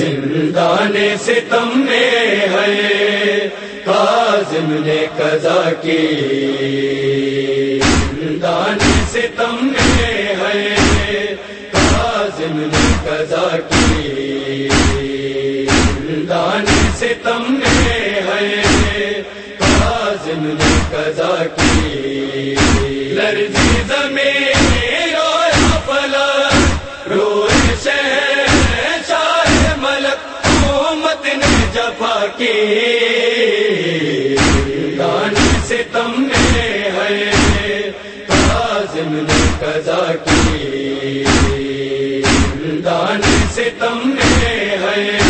زندان ستم میں ہے، کاظم نے قضا کی۔ زندان ستم میں ہے، کاظم نے قضا کی۔ زندان ستم میں ہے، کاظم نے قضا کی۔ لرزی زمین تم نے ہے کاظم نے قضا کی۔ دان سے تم نے ہے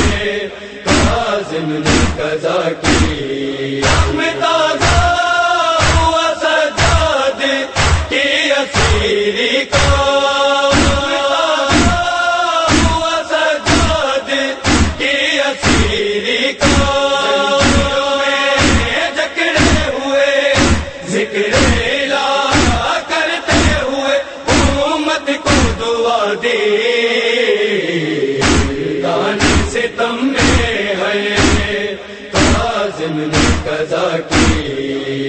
دعا دے۔ سے تم نے ہے۔ قضا کی۔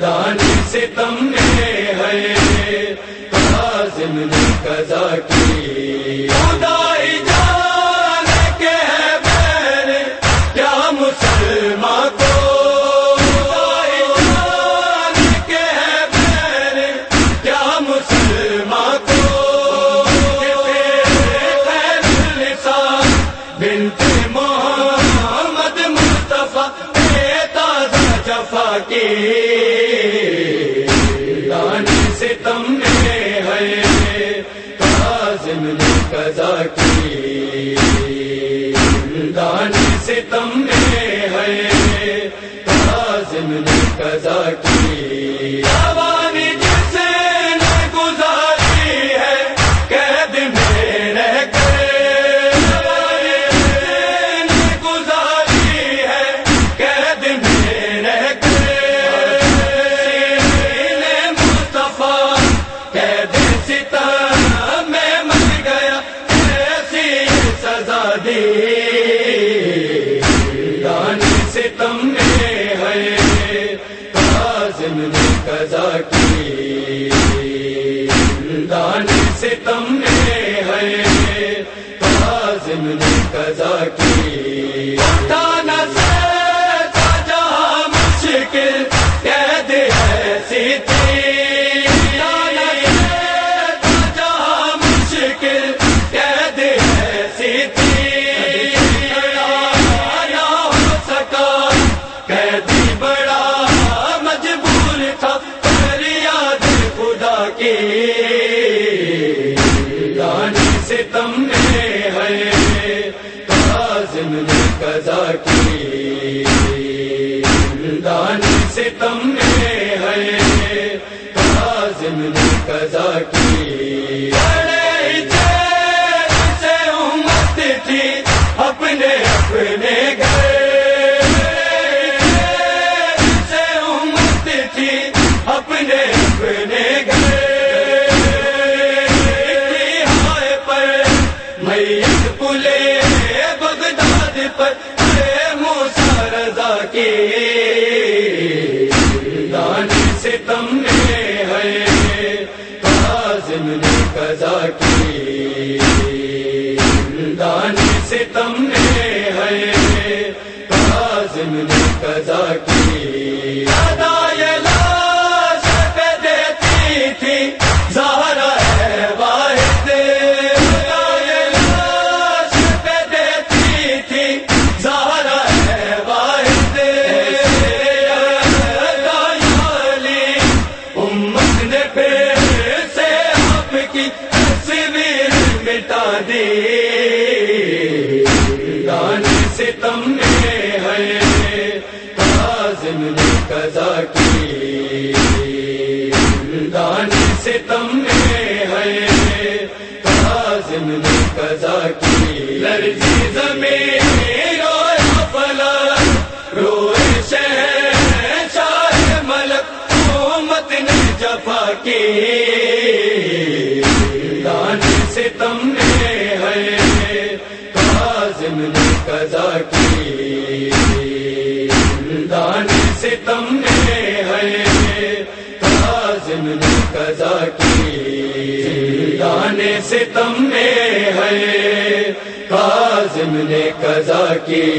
دان سے تم جفا کے دان سے تم نے ہے، کاظم نے قضا کی۔ دان سے تم نے ہے، کاظم نے قضا کی۔ دان سے تم ہے قضا کی۔ ستم ہے کاظم نے قضا کی۔ دان سے ہے کاظم نے قضا کی۔ سے امت تھی، اپنے اپنے کاظم نے قضا کی۔ ادائے لاش پہ دیتی تھی۔ زہرا ہے واحد۔ ادائے لاش پہ دیتی تھی۔ زہرا ہے واحد۔ دایالی امت نے پھر سے آپ کی تصویر مٹا دی۔ قضا کی۔ دان سے تم نے ہے۔ کاظم نے قضا کی۔ لرزی زمین رویا روئے شہر شاہ ملک نے جفا کی۔ ستم نے ہے کاظم نے قضا کی۔ ستم نے ہے کاظم نے قضا کی۔